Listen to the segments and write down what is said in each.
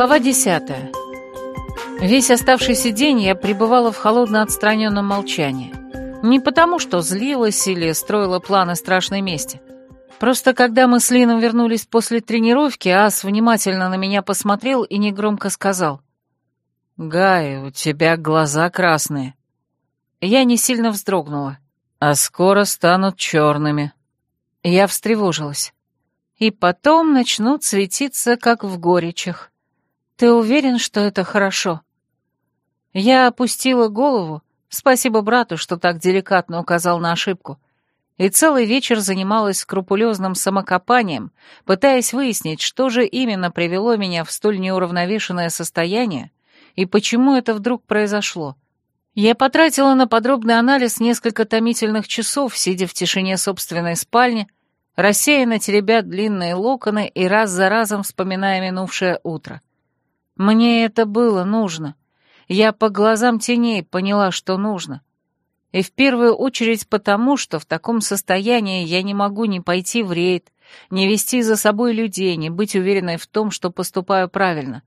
Глава десятая. Весь оставшийся день я пребывала в холодно отстраненном молчании. Не потому, что злилась или строила планы страшной мести. Просто когда мы с Лином вернулись после тренировки, Ас внимательно на меня посмотрел и негромко сказал. «Гай, у тебя глаза красные». Я не сильно вздрогнула. «А скоро станут черными». Я встревожилась. «И потом начнут светиться, как в горечах. Ты уверен, что это хорошо?» Я опустила голову, спасибо брату, что так деликатно указал на ошибку, и целый вечер занималась скрупулезным самокопанием, пытаясь выяснить, что же именно привело меня в столь неуравновешенное состояние и почему это вдруг произошло. Я потратила на подробный анализ несколько томительных часов, сидя в тишине собственной спальни, рассеянно теребя длинные локоны и раз за разом вспоминая минувшее утро. Мне это было нужно. Я по глазам теней поняла, что нужно. И в первую очередь потому, что в таком состоянии я не могу ни пойти в рейд, ни вести за собой людей, ни быть уверенной в том, что поступаю правильно.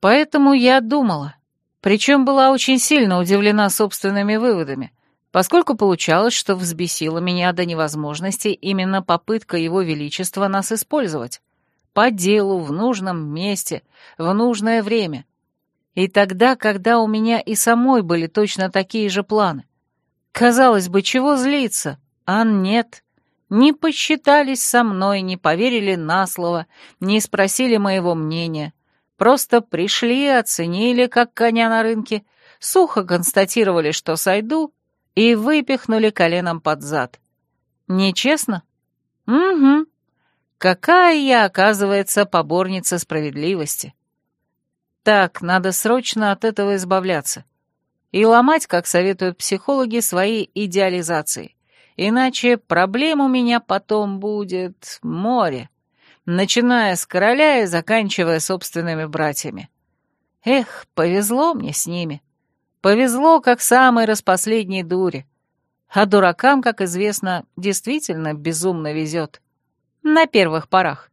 Поэтому я думала, причем была очень сильно удивлена собственными выводами, поскольку получалось, что взбесила меня до невозможности именно попытка Его Величества нас использовать. По делу, в нужном месте, в нужное время. И тогда, когда у меня и самой были точно такие же планы. Казалось бы, чего злиться? А нет. Не посчитались со мной, не поверили на слово, не спросили моего мнения. Просто пришли, оценили, как коня на рынке, сухо констатировали, что сойду, и выпихнули коленом под зад. Нечестно? Угу. Какая я, оказывается, поборница справедливости. Так, надо срочно от этого избавляться. И ломать, как советуют психологи, свои идеализации. Иначе проблем у меня потом будет море начиная с короля и заканчивая собственными братьями. Эх, повезло мне с ними. Повезло, как самой распоследней дуре. А дуракам, как известно, действительно безумно везет. На первых порах.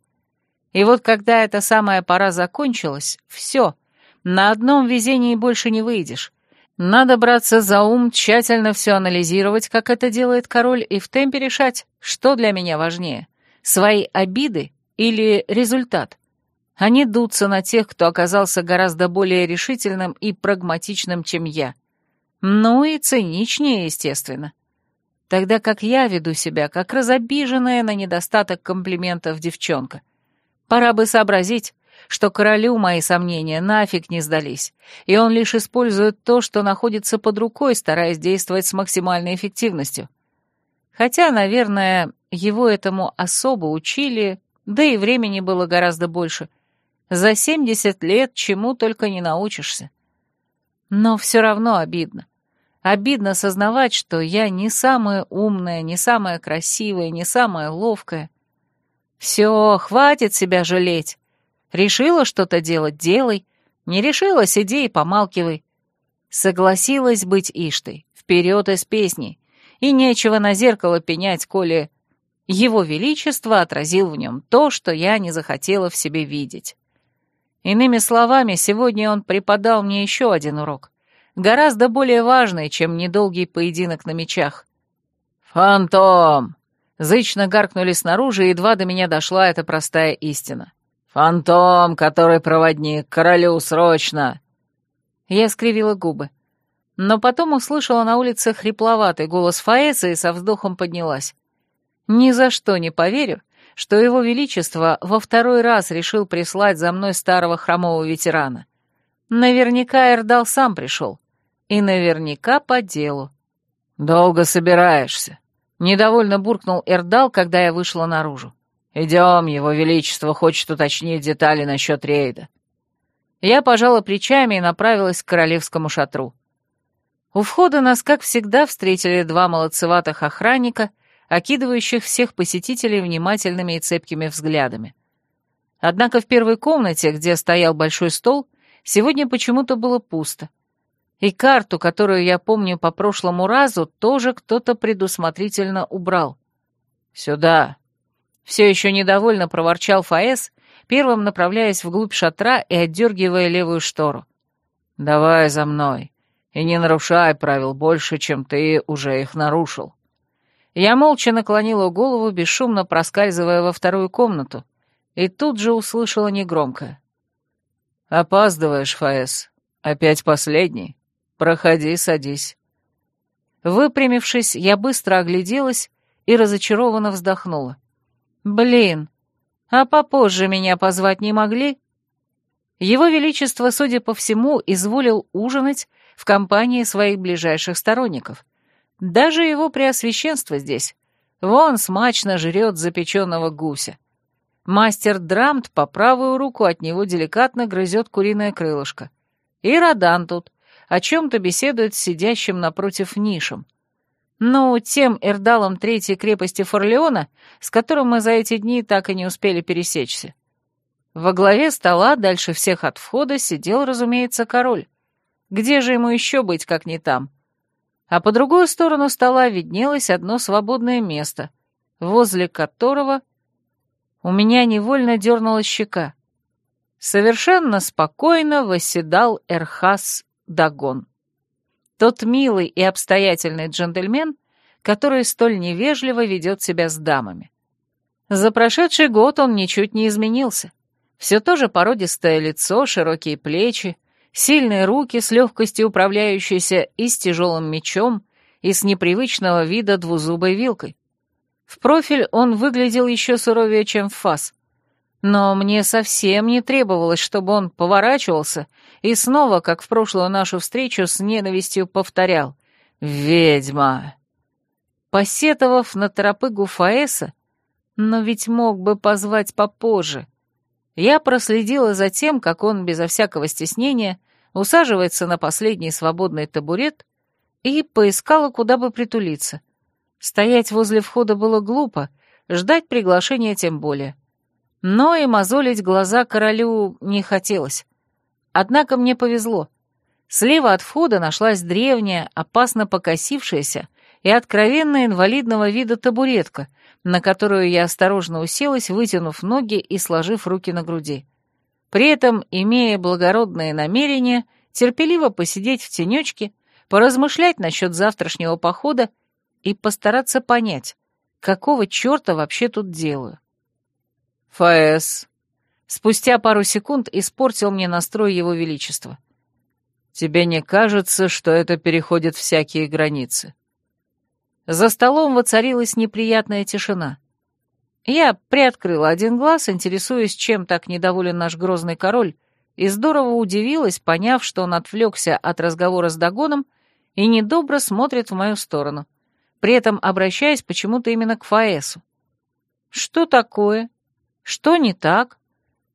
И вот когда эта самая пора закончилась, все, на одном везении больше не выйдешь. Надо браться за ум, тщательно все анализировать, как это делает король, и в темпе решать, что для меня важнее — свои обиды или результат. Они дутся на тех, кто оказался гораздо более решительным и прагматичным, чем я. Ну и циничнее, естественно. Тогда как я веду себя, как разобиженная на недостаток комплиментов девчонка. Пора бы сообразить, что королю мои сомнения нафиг не сдались, и он лишь использует то, что находится под рукой, стараясь действовать с максимальной эффективностью. Хотя, наверное, его этому особо учили да и времени было гораздо больше. За семьдесят лет чему только не научишься. Но все равно обидно. Обидно сознавать, что я не самая умная, не самая красивая, не самая ловкая. Все, хватит себя жалеть. Решила что-то делать — делай. Не решила — сиди и помалкивай. Согласилась быть Иштой, вперед из песни. И нечего на зеркало пенять, коли его Величество отразил в нем то, что я не захотела в себе видеть. Иными словами, сегодня он преподал мне еще один урок, гораздо более важный, чем недолгий поединок на мечах. «Фантом!» — зычно гаркнули снаружи, и едва до меня дошла эта простая истина. «Фантом, который проводник, королю срочно!» Я скривила губы. Но потом услышала на улице хрипловатый голос Фаэса и со вздохом поднялась. Ни за что не поверю, что его величество во второй раз решил прислать за мной старого хромого ветерана. Наверняка Эрдал сам пришел. И наверняка по делу. «Долго собираешься?» — недовольно буркнул Эрдал, когда я вышла наружу. «Идем, его величество хочет уточнить детали насчет рейда». Я пожала плечами и направилась к королевскому шатру. У входа нас, как всегда, встретили два молодцеватых охранника — окидывающих всех посетителей внимательными и цепкими взглядами. Однако в первой комнате, где стоял большой стол, сегодня почему-то было пусто. И карту, которую я помню по прошлому разу, тоже кто-то предусмотрительно убрал. «Сюда!» Все еще недовольно проворчал Фаэс, первым направляясь вглубь шатра и отдергивая левую штору. «Давай за мной, и не нарушай правил больше, чем ты уже их нарушил». Я молча наклонила голову, бесшумно проскальзывая во вторую комнату, и тут же услышала негромкое. «Опаздываешь, Фаэс. Опять последний. Проходи, садись». Выпрямившись, я быстро огляделась и разочарованно вздохнула. «Блин, а попозже меня позвать не могли?» Его Величество, судя по всему, изволил ужинать в компании своих ближайших сторонников. Даже его преосвященство здесь. Вон смачно жрет запеченного гуся. Мастер Драмт по правую руку от него деликатно грызет куриное крылышко. И Родан тут, о чем-то беседует с сидящим напротив нишем. Ну, тем эрдалом третьей крепости Форлеона, с которым мы за эти дни так и не успели пересечься. Во главе стола, дальше всех от входа, сидел, разумеется, король. Где же ему еще быть, как не там? А по другую сторону стола виднелось одно свободное место, возле которого у меня невольно дернула щека. Совершенно спокойно восседал Эрхас Дагон. Тот милый и обстоятельный джентльмен, который столь невежливо ведет себя с дамами. За прошедший год он ничуть не изменился. Все то же породистое лицо, широкие плечи, сильные руки с легкостью управляющиеся и с тяжелым мечом, и с непривычного вида двузубой вилкой. В профиль он выглядел еще суровее, чем в фас. Но мне совсем не требовалось, чтобы он поворачивался и снова, как в прошлую нашу встречу, с ненавистью повторял «Ведьма!». Посетовав на торопыгу Фаэса, но ведь мог бы позвать попозже, я проследила за тем, как он безо всякого стеснения усаживается на последний свободный табурет и поискала, куда бы притулиться. Стоять возле входа было глупо, ждать приглашения тем более. Но и мозолить глаза королю не хотелось. Однако мне повезло. Слева от входа нашлась древняя, опасно покосившаяся и откровенно инвалидного вида табуретка, на которую я осторожно уселась, вытянув ноги и сложив руки на груди. При этом, имея благородное намерение, терпеливо посидеть в тенечке, поразмышлять насчет завтрашнего похода и постараться понять, какого черта вообще тут делаю. «Фаэс», спустя пару секунд испортил мне настрой его величества. «Тебе не кажется, что это переходит всякие границы?» За столом воцарилась неприятная тишина. Я приоткрыла один глаз, интересуясь, чем так недоволен наш грозный король, и здорово удивилась, поняв, что он отвлекся от разговора с Дагоном и недобро смотрит в мою сторону, при этом обращаясь почему-то именно к Фаэсу. «Что такое?» Что не так?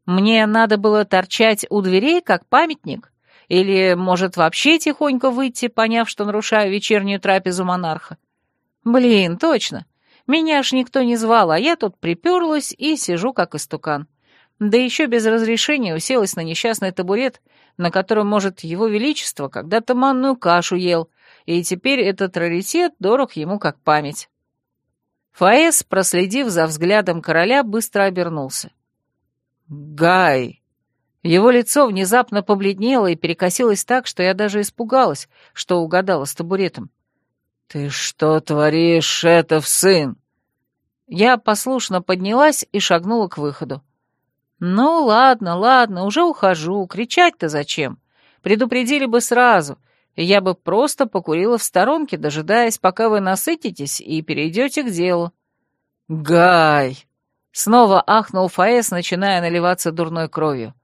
Мне надо было торчать у дверей, как памятник? Или, может, вообще тихонько выйти, поняв, что нарушаю вечернюю трапезу монарха? Блин, точно. Меня ж никто не звал, а я тут приперлась и сижу, как истукан. Да еще без разрешения уселась на несчастный табурет, на котором, может, его величество когда-то манную кашу ел, и теперь этот раритет дорог ему как память. Фаэс, проследив за взглядом короля, быстро обернулся. «Гай!» Его лицо внезапно побледнело и перекосилось так, что я даже испугалась, что угадала с табуретом. «Ты что творишь, это в сын?» Я послушно поднялась и шагнула к выходу. «Ну, ладно, ладно, уже ухожу. Кричать-то зачем? Предупредили бы сразу я бы просто покурила в сторонке, дожидаясь, пока вы насытитесь и перейдете к делу». «Гай!» — снова ахнул Фаэс, начиная наливаться дурной кровью.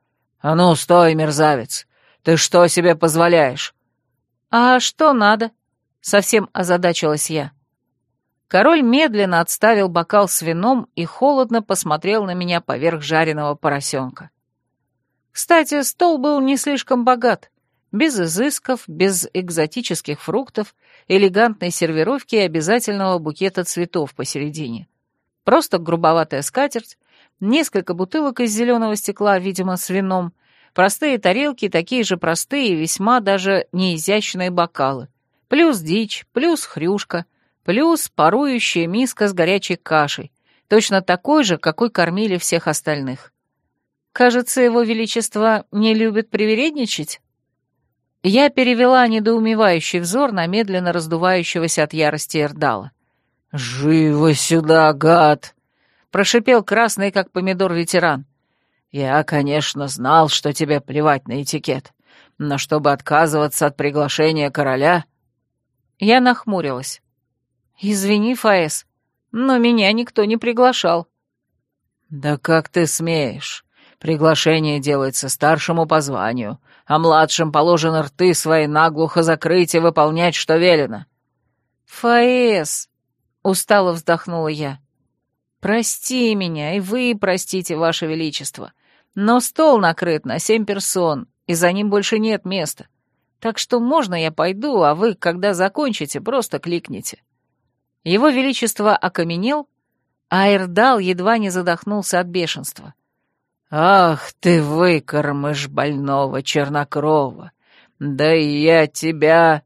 «А ну, стой, мерзавец! Ты что себе позволяешь?» «А что надо?» — совсем озадачилась я. Король медленно отставил бокал с вином и холодно посмотрел на меня поверх жареного поросенка. Кстати, стол был не слишком богат. Без изысков, без экзотических фруктов, элегантной сервировки и обязательного букета цветов посередине. Просто грубоватая скатерть, несколько бутылок из зеленого стекла, видимо, с вином, простые тарелки, такие же простые и весьма даже неизящные бокалы, плюс дичь, плюс хрюшка, плюс парующая миска с горячей кашей, точно такой же, какой кормили всех остальных. Кажется, его величество не любит привередничать. Я перевела недоумевающий взор на медленно раздувающегося от ярости Эрдала. «Живо сюда, гад!» — прошипел красный, как помидор, ветеран. «Я, конечно, знал, что тебе плевать на этикет, но чтобы отказываться от приглашения короля...» Я нахмурилась. «Извини, Фаэс, но меня никто не приглашал». «Да как ты смеешь? Приглашение делается старшему по званию, а младшим положено рты свои наглухо закрыть и выполнять, что велено». «Фаэс!» — устало вздохнула я. «Прости меня, и вы простите, Ваше Величество, но стол накрыт на семь персон, и за ним больше нет места. Так что можно я пойду, а вы, когда закончите, просто кликните». Его Величество окаменел, а Эрдал едва не задохнулся от бешенства. «Ах ты, выкормыш больного чернокрова! Да и я тебя...»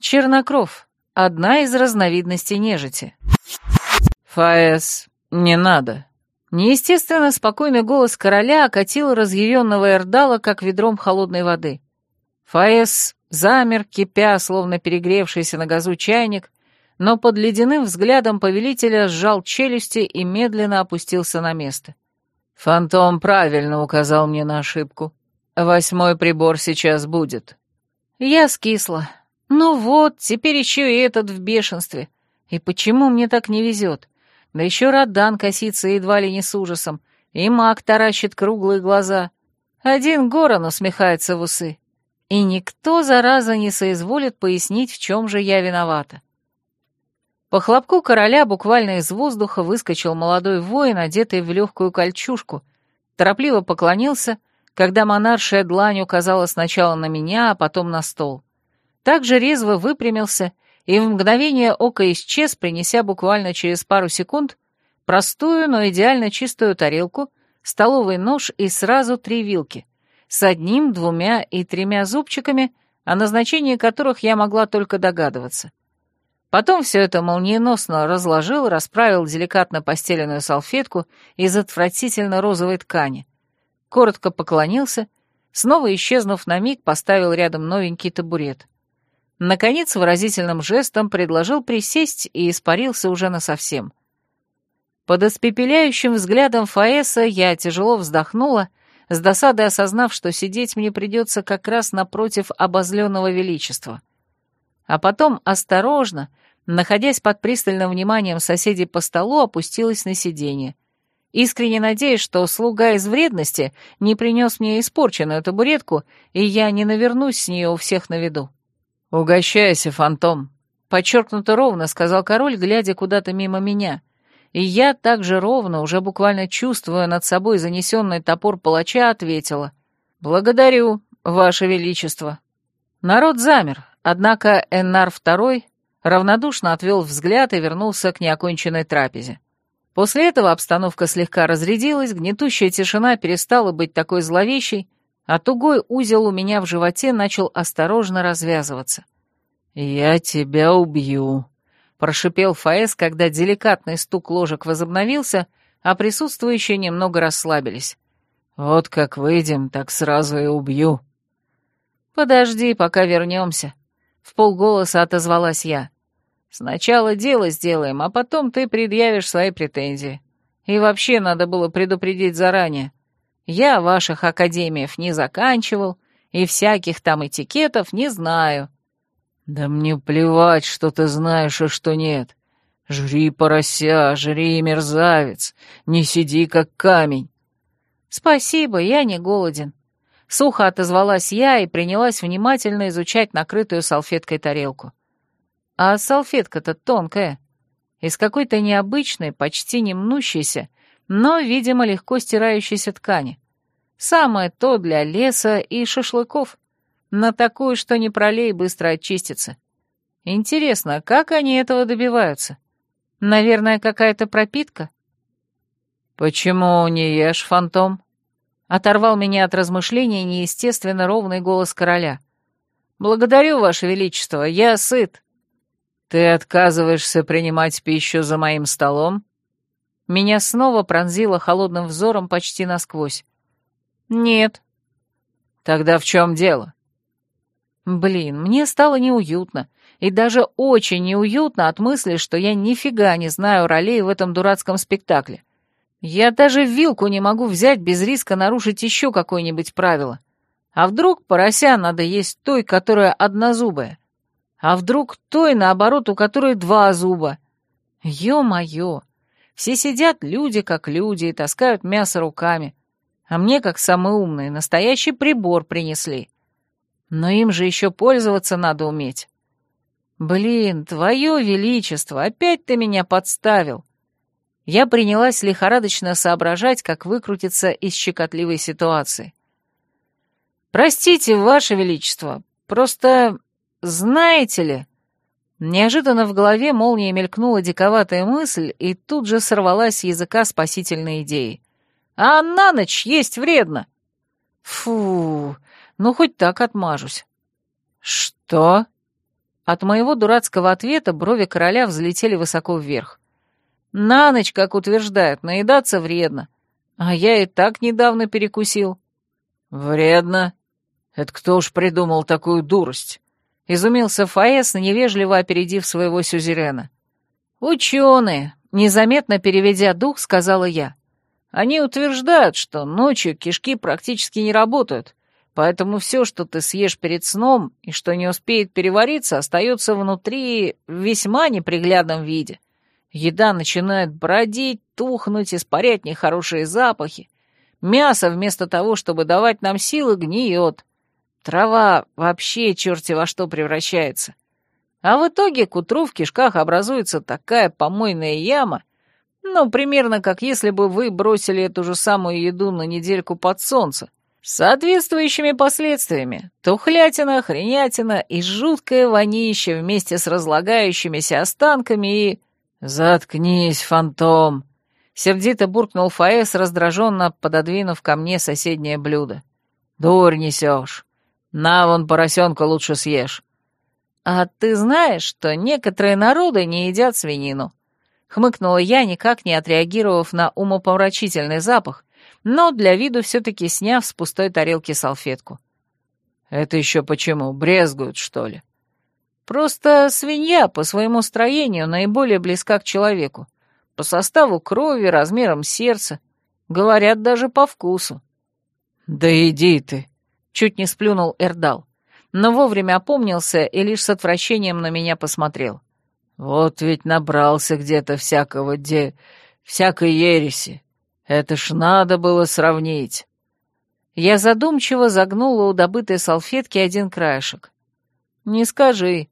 Чернокров — одна из разновидностей нежити. «Фаэс, не надо». Неестественно спокойный голос короля окатил разъяренного Эрдала, как ведром холодной воды. Фаэс замер, кипя, словно перегревшийся на газу чайник, но под ледяным взглядом повелителя сжал челюсти и медленно опустился на место. — Фантом правильно указал мне на ошибку. Восьмой прибор сейчас будет. Я скисла. Ну вот, теперь еще и этот в бешенстве. И почему мне так не везет? Да еще Радан косится едва ли не с ужасом, и маг таращит круглые глаза. Один Горан усмехается в усы. И никто, зараза, не соизволит пояснить, в чем же я виновата. По хлопку короля буквально из воздуха выскочил молодой воин, одетый в легкую кольчужку, торопливо поклонился, когда монаршая длань указала сначала на меня, а потом на стол. Также резво выпрямился и в мгновение ока исчез, принеся буквально через пару секунд простую, но идеально чистую тарелку, столовый нож и сразу три вилки, с одним, двумя и тремя зубчиками, о назначении которых я могла только догадываться. Потом все это молниеносно разложил, расправил деликатно постеленную салфетку из отвратительно розовой ткани. Коротко поклонился, снова исчезнув на миг, поставил рядом новенький табурет. Наконец, выразительным жестом предложил присесть и испарился уже насовсем. Под испепеляющим взглядом Фаэса я тяжело вздохнула, с досадой осознав, что сидеть мне придется как раз напротив обозленного величества а потом осторожно, находясь под пристальным вниманием соседей по столу, опустилась на сиденье. Искренне надеясь, что слуга из вредности не принес мне испорченную табуретку, и я не навернусь с нее у всех на виду. «Угощайся, фантом», — подчеркнуто ровно сказал король, глядя куда-то мимо меня. И я так же ровно, уже буквально чувствуя над собой занесенный топор палача, ответила. «Благодарю, ваше величество». Народ замер, Однако Эннар II равнодушно отвел взгляд и вернулся к неоконченной трапезе. После этого обстановка слегка разрядилась, гнетущая тишина перестала быть такой зловещей, а тугой узел у меня в животе начал осторожно развязываться. «Я тебя убью», — прошипел Фаэс, когда деликатный стук ложек возобновился, а присутствующие немного расслабились. «Вот как выйдем, так сразу и убью». «Подожди, пока вернемся», в полголоса отозвалась я. «Сначала дело сделаем, а потом ты предъявишь свои претензии. И вообще надо было предупредить заранее. Я ваших академиев не заканчивал, и всяких там этикетов не знаю». «Да мне плевать, что ты знаешь, и что нет. Жри, порося, жри, мерзавец, не сиди, как камень». «Спасибо, я не голоден. Сухо отозвалась я и принялась внимательно изучать накрытую салфеткой тарелку. А салфетка-то тонкая, из какой-то необычной, почти не мнущейся, но, видимо, легко стирающейся ткани. Самое то для леса и шашлыков. На такую, что не пролей, быстро очистится. Интересно, как они этого добиваются? Наверное, какая-то пропитка? «Почему не ешь, фантом?» Оторвал меня от размышления неестественно ровный голос короля. «Благодарю, Ваше Величество, я сыт». «Ты отказываешься принимать пищу за моим столом?» Меня снова пронзило холодным взором почти насквозь. «Нет». «Тогда в чем дело?» Блин, мне стало неуютно, и даже очень неуютно от мысли, что я нифига не знаю ролей в этом дурацком спектакле. Я даже вилку не могу взять без риска нарушить еще какое-нибудь правило. А вдруг порося надо есть той, которая однозубая? А вдруг той, наоборот, у которой два зуба? Ё-моё! Все сидят люди как люди и таскают мясо руками. А мне, как самый умный, настоящий прибор принесли. Но им же еще пользоваться надо уметь. Блин, твое величество, опять ты меня подставил. Я принялась лихорадочно соображать, как выкрутиться из щекотливой ситуации. «Простите, Ваше Величество, просто знаете ли...» Неожиданно в голове молнией мелькнула диковатая мысль, и тут же сорвалась с языка спасительной идеи. «А на ночь есть вредно!» «Фу, ну хоть так отмажусь». «Что?» От моего дурацкого ответа брови короля взлетели высоко вверх. «На ночь, как утверждают, наедаться вредно. А я и так недавно перекусил». «Вредно? Это кто уж придумал такую дурость?» — изумился Фаэс, невежливо опередив своего сюзерена. «Ученые», — незаметно переведя дух, сказала я. «Они утверждают, что ночью кишки практически не работают, поэтому все, что ты съешь перед сном и что не успеет перевариться, остается внутри в весьма неприглядном виде. Еда начинает бродить, тухнуть, испарять нехорошие запахи. Мясо, вместо того, чтобы давать нам силы, гниет. Трава вообще черти во что превращается. А в итоге к утру в кишках образуется такая помойная яма, ну, примерно как если бы вы бросили эту же самую еду на недельку под солнце, с соответствующими последствиями. Тухлятина, хренятина и жуткое вонище вместе с разлагающимися останками и... «Заткнись, фантом!» Сердито буркнул Фаэс, раздраженно пододвинув ко мне соседнее блюдо. «Дурь несешь. На вон поросенка лучше съешь. А ты знаешь, что некоторые народы не едят свинину? Хмыкнула я, никак не отреагировав на умопомрачительный запах, но для виду все-таки сняв с пустой тарелки салфетку. Это еще почему? Брезгуют, что ли? Просто свинья по своему строению наиболее близка к человеку. По составу крови, размерам сердца. Говорят, даже по вкусу. Да иди ты, Чуть не сплюнул Эрдал, но вовремя опомнился и лишь с отвращением на меня посмотрел. «Вот ведь набрался где-то всякого де... всякой ереси. Это ж надо было сравнить». Я задумчиво загнула у добытой салфетки один краешек. «Не скажи.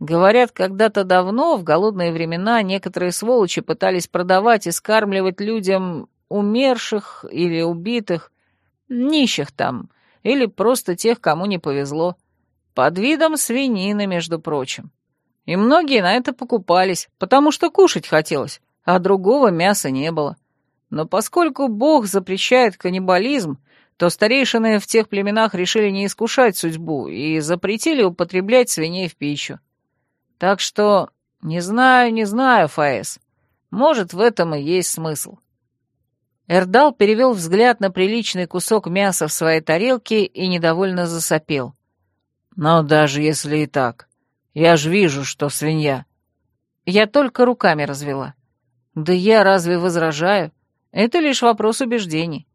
Говорят, когда-то давно, в голодные времена, некоторые сволочи пытались продавать и скармливать людям умерших или убитых, нищих там, или просто тех, кому не повезло. Под видом свинины, между прочим. И многие на это покупались, потому что кушать хотелось, а другого мяса не было. Но поскольку Бог запрещает каннибализм, то старейшины в тех племенах решили не искушать судьбу и запретили употреблять свиней в пищу. Так что не знаю, не знаю, Фаэс. Может, в этом и есть смысл. Эрдал перевел взгляд на приличный кусок мяса в своей тарелке и недовольно засопел. «Но даже если и так, я ж вижу, что свинья». Я только руками развела. «Да я разве возражаю? Это лишь вопрос убеждений.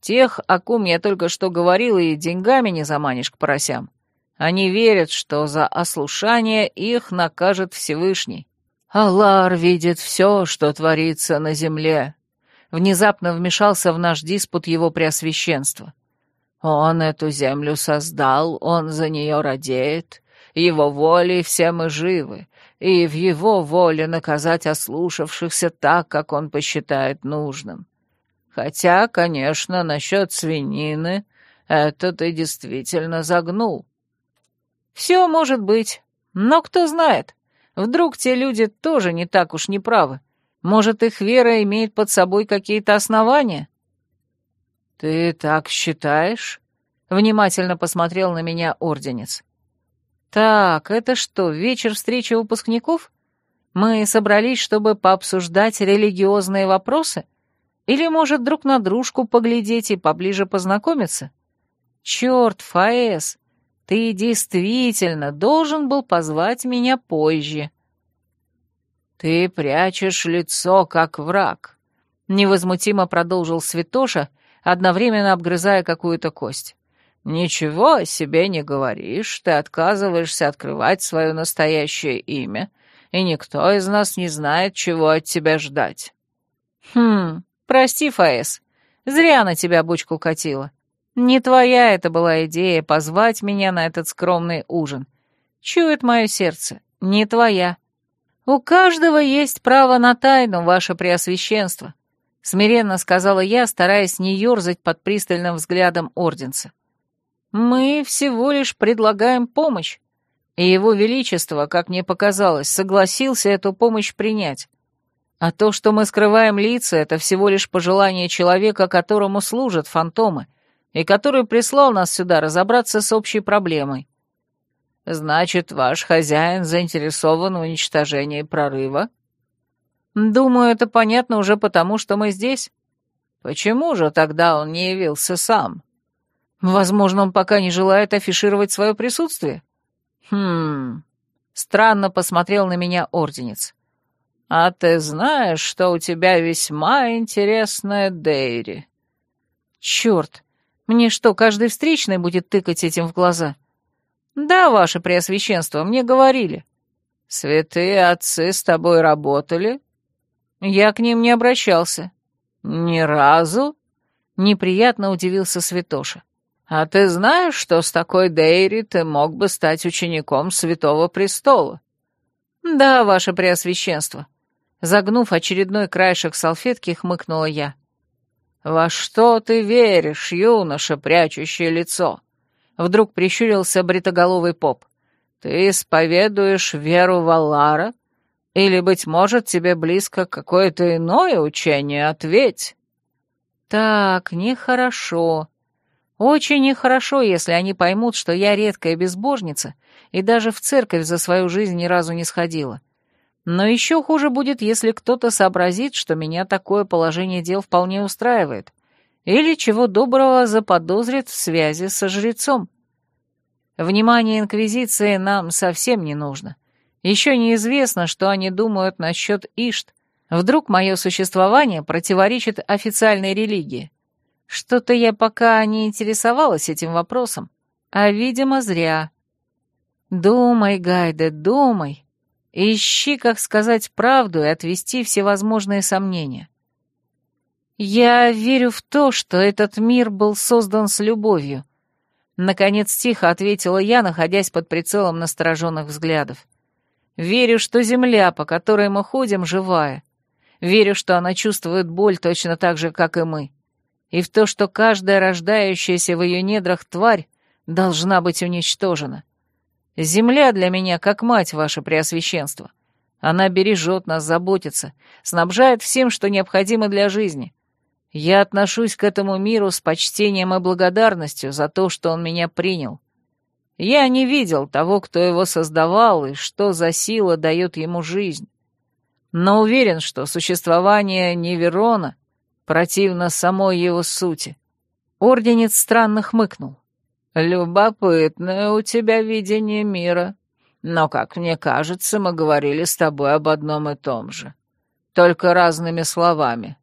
Тех, о ком я только что говорила, и деньгами не заманишь к поросям. Они верят, что за ослушание их накажет Всевышний. Аллар видит все, что творится на земле, внезапно вмешался в наш диспут его преосвященство. «Он эту землю создал, он за нее радеет, его волей все мы живы, и в его воле наказать ослушавшихся так, как он посчитает нужным. Хотя, конечно, насчет свинины это ты действительно загнул». «Все может быть, но кто знает, вдруг те люди тоже не так уж неправы, может, их вера имеет под собой какие-то основания?» «Ты так считаешь?» — внимательно посмотрел на меня орденец. «Так, это что, вечер встречи выпускников? Мы собрались, чтобы пообсуждать религиозные вопросы? Или, может, друг на дружку поглядеть и поближе познакомиться? Черт, Фаэс, ты действительно должен был позвать меня позже. Ты прячешь лицо, как враг, — невозмутимо продолжил Святоша, одновременно обгрызая какую-то кость. «Ничего о себе не говоришь, ты отказываешься открывать свое настоящее имя, и никто из нас не знает, чего от тебя ждать». «Хм, прости, Фаэс, зря на тебя бучку катила. Не твоя это была идея позвать меня на этот скромный ужин. Чует мое сердце, не твоя. У каждого есть право на тайну, ваше преосвященство», — смиренно сказала я, стараясь не ерзать под пристальным взглядом орденца. Мы всего лишь предлагаем помощь, и его величество, как мне показалось, согласился эту помощь принять. А то, что мы скрываем лица, это всего лишь пожелание человека, которому служат фантомы, и который прислал нас сюда разобраться с общей проблемой. Значит, ваш хозяин заинтересован в уничтожении прорыва? Думаю, это понятно уже потому, что мы здесь. Почему же тогда он не явился сам? Возможно, он пока не желает афишировать свое присутствие. Хм... Странно посмотрел на меня орденец. А ты знаешь, что у тебя весьма интересная Дейри? Черт, мне что, каждый встречный будет тыкать этим в глаза? Да, ваше преосвященство, мне говорили. Святые отцы с тобой работали? Я к ним не обращался. Ни разу? Неприятно удивился святоша. «А ты знаешь, что с такой Дейри ты мог бы стать учеником Святого Престола?» «Да, ваше Преосвященство». Загнув очередной краешек салфетки, хмыкнула я. «Во что ты веришь, юноша, прячущее лицо?» Вдруг прищурился бритоголовый поп. «Ты исповедуешь веру Валлара? Или, быть может, тебе близко какое-то иное учение? Ответь!» «Так, нехорошо. Очень нехорошо, если они поймут, что я редкая безбожница и даже в церковь за свою жизнь ни разу не сходила. Но еще хуже будет, если кто-то сообразит, что меня такое положение дел вполне устраивает, или чего доброго заподозрит в связи со жрецом. Внимание Инквизиции нам совсем не нужно. Еще неизвестно, что они думают насчет Ишт. Вдруг мое существование противоречит официальной религии. Что-то я пока не интересовалась этим вопросом, а, видимо, зря. Думай, Гайде, думай. Ищи, как сказать правду и отвести всевозможные сомнения. Я верю в то, что этот мир был создан с любовью. Наконец тихо ответила я, находясь под прицелом настороженных взглядов. Верю, что земля, по которой мы ходим, живая. Верю, что она чувствует боль точно так же, как и мы и в то, что каждая рождающаяся в ее недрах тварь должна быть уничтожена. Земля для меня как мать, ваше преосвященство. Она бережет нас, заботится, снабжает всем, что необходимо для жизни. Я отношусь к этому миру с почтением и благодарностью за то, что он меня принял. Я не видел того, кто его создавал и что за сила дает ему жизнь. Но уверен, что существование Неверона противно самой его сути. Орденец странно хмыкнул. «Любопытное у тебя видение мира. Но, как мне кажется, мы говорили с тобой об одном и том же. Только разными словами».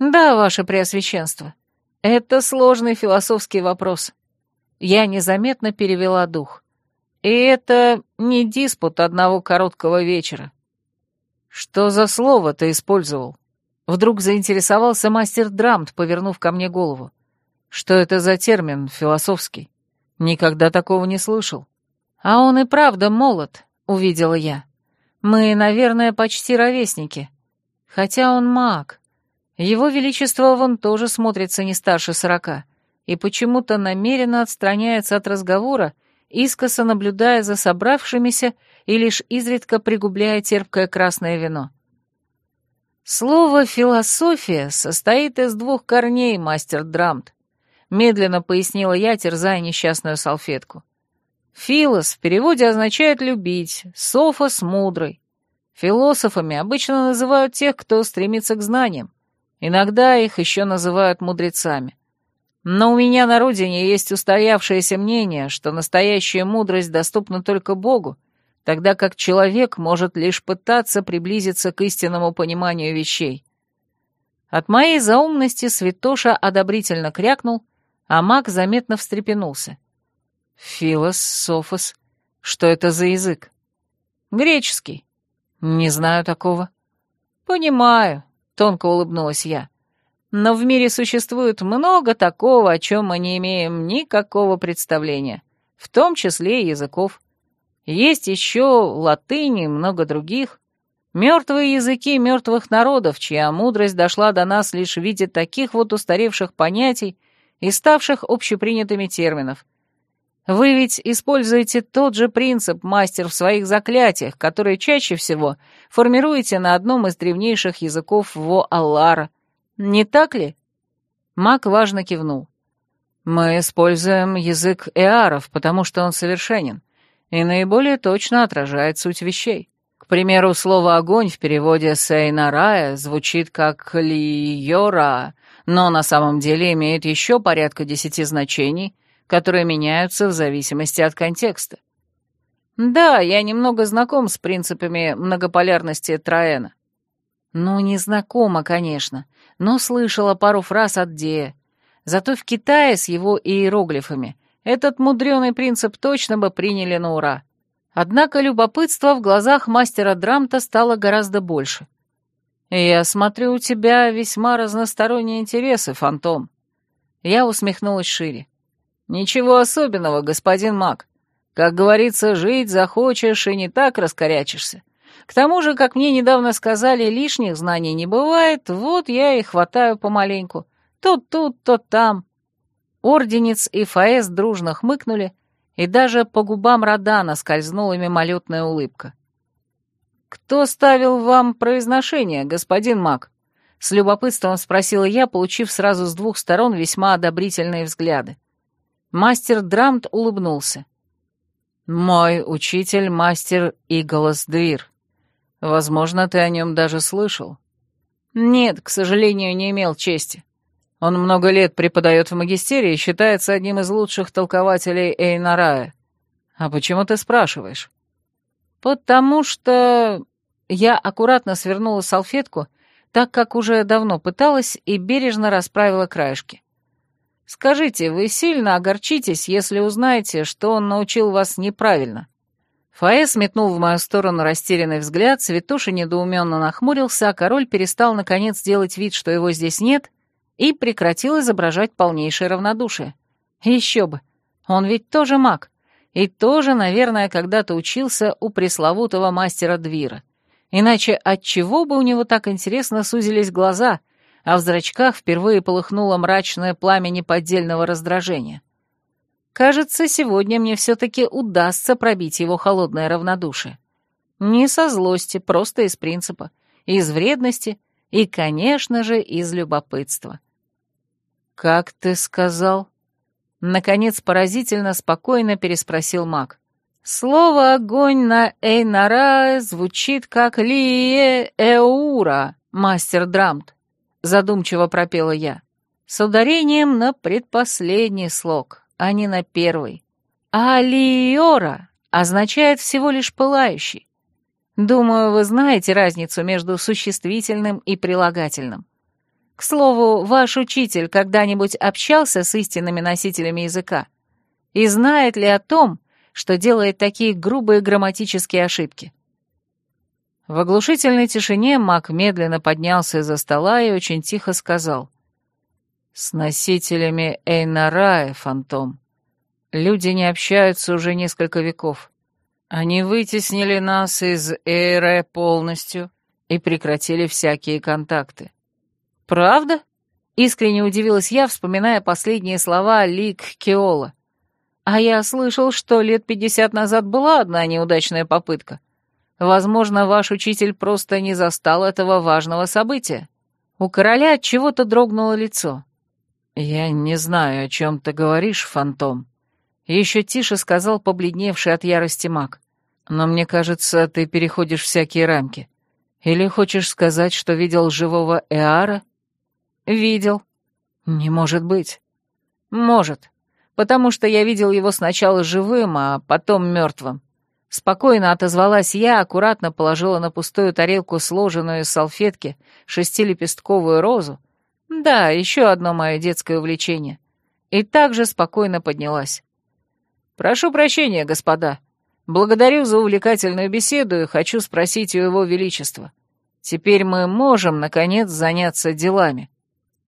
«Да, ваше преосвященство. Это сложный философский вопрос. Я незаметно перевела дух. И это не диспут одного короткого вечера. Что за слово ты использовал? Вдруг заинтересовался мастер Драмт, повернув ко мне голову. Что это за термин философский? Никогда такого не слышал. А он и правда молод, увидела я. Мы, наверное, почти ровесники. Хотя он маг. Его Величество вон тоже смотрится не старше сорока и почему-то намеренно отстраняется от разговора, искоса наблюдая за собравшимися и лишь изредка пригубляя терпкое красное вино. Слово «философия» состоит из двух корней, мастер Драмт, медленно пояснила я, терзая несчастную салфетку. Филос в переводе означает «любить», софос — «мудрый». Философами обычно называют тех, кто стремится к знаниям. Иногда их еще называют мудрецами. Но у меня на родине есть устоявшееся мнение, что настоящая мудрость доступна только Богу, тогда как человек может лишь пытаться приблизиться к истинному пониманию вещей. От моей заумности святоша одобрительно крякнул, а маг заметно встрепенулся. «Филос, Софос, что это за язык?» «Греческий». «Не знаю такого». «Понимаю», — тонко улыбнулась я. «Но в мире существует много такого, о чем мы не имеем никакого представления, в том числе и языков. Есть еще латынь и много других. Мертвые языки мертвых народов, чья мудрость дошла до нас лишь в виде таких вот устаревших понятий и ставших общепринятыми терминов. Вы ведь используете тот же принцип, мастер, в своих заклятиях, которые чаще всего формируете на одном из древнейших языков Во-Аллара. Не так ли? Маг важно кивнул. Мы используем язык эаров, потому что он совершенен и наиболее точно отражает суть вещей. К примеру, слово «огонь» в переводе «сейнарая» звучит как «лиора», но на самом деле имеет еще порядка десяти значений, которые меняются в зависимости от контекста. Да, я немного знаком с принципами многополярности Троэна. Ну, не знакома, конечно, но слышала пару фраз от Дея. Зато в Китае с его иероглифами этот мудреный принцип точно бы приняли на ура. Однако любопытство в глазах мастера Драмта стало гораздо больше. «Я смотрю, у тебя весьма разносторонние интересы, Фантом». Я усмехнулась шире. «Ничего особенного, господин маг. Как говорится, жить захочешь и не так раскорячишься. К тому же, как мне недавно сказали, лишних знаний не бывает, вот я и хватаю помаленьку. То тут, то там. Орденец и Фаэс дружно хмыкнули, и даже по губам Родана скользнула мимолетная улыбка. «Кто ставил вам произношение, господин маг?» С любопытством спросила я, получив сразу с двух сторон весьма одобрительные взгляды. Мастер Драмт улыбнулся. «Мой учитель — мастер Иголос Двир. Возможно, ты о нем даже слышал». «Нет, к сожалению, не имел чести. Он много лет преподает в магистерии и считается одним из лучших толкователей Эйнарая. А почему ты спрашиваешь? Потому что... Я аккуратно свернула салфетку, так как уже давно пыталась, и бережно расправила краешки. Скажите, вы сильно огорчитесь, если узнаете, что он научил вас неправильно?» Фаэс метнул в мою сторону растерянный взгляд, Цветуша недоуменно нахмурился, а король перестал наконец делать вид, что его здесь нет, и прекратил изображать полнейшее равнодушие. Еще бы, он ведь тоже маг, и тоже, наверное, когда-то учился у пресловутого мастера Двира. Иначе от чего бы у него так интересно сузились глаза, а в зрачках впервые полыхнуло мрачное пламя неподдельного раздражения? Кажется, сегодня мне все-таки удастся пробить его холодное равнодушие. Не со злости, просто из принципа, из вредности и, конечно же, из любопытства. «Как ты сказал?» Наконец поразительно спокойно переспросил маг. «Слово «огонь» на Эйнара звучит как «лие эура», мастер Драмт», — задумчиво пропела я, с ударением на предпоследний слог, а не на первый. А «лиора» означает всего лишь «пылающий». Думаю, вы знаете разницу между существительным и прилагательным. К слову, ваш учитель когда-нибудь общался с истинными носителями языка? И знает ли о том, что делает такие грубые грамматические ошибки? В оглушительной тишине маг медленно поднялся из-за стола и очень тихо сказал. «С носителями Эйнарая, фантом. Люди не общаются уже несколько веков. Они вытеснили нас из Эйре полностью и прекратили всякие контакты. «Правда?» — искренне удивилась я, вспоминая последние слова Лик Кеола. «А я слышал, что лет пятьдесят назад была одна неудачная попытка. Возможно, ваш учитель просто не застал этого важного события». У короля от чего-то дрогнуло лицо. «Я не знаю, о чем ты говоришь, фантом», — еще тише сказал побледневший от ярости маг. Но мне кажется, ты переходишь всякие рамки. Или хочешь сказать, что видел живого Эара? Видел. Не может быть. Может. Потому что я видел его сначала живым, а потом мертвым. Спокойно отозвалась я, аккуратно положила на пустую тарелку сложенную из салфетки шестилепестковую розу. Да, еще одно мое детское увлечение. И также спокойно поднялась. «Прошу прощения, господа. Благодарю за увлекательную беседу и хочу спросить у его величества. Теперь мы можем, наконец, заняться делами».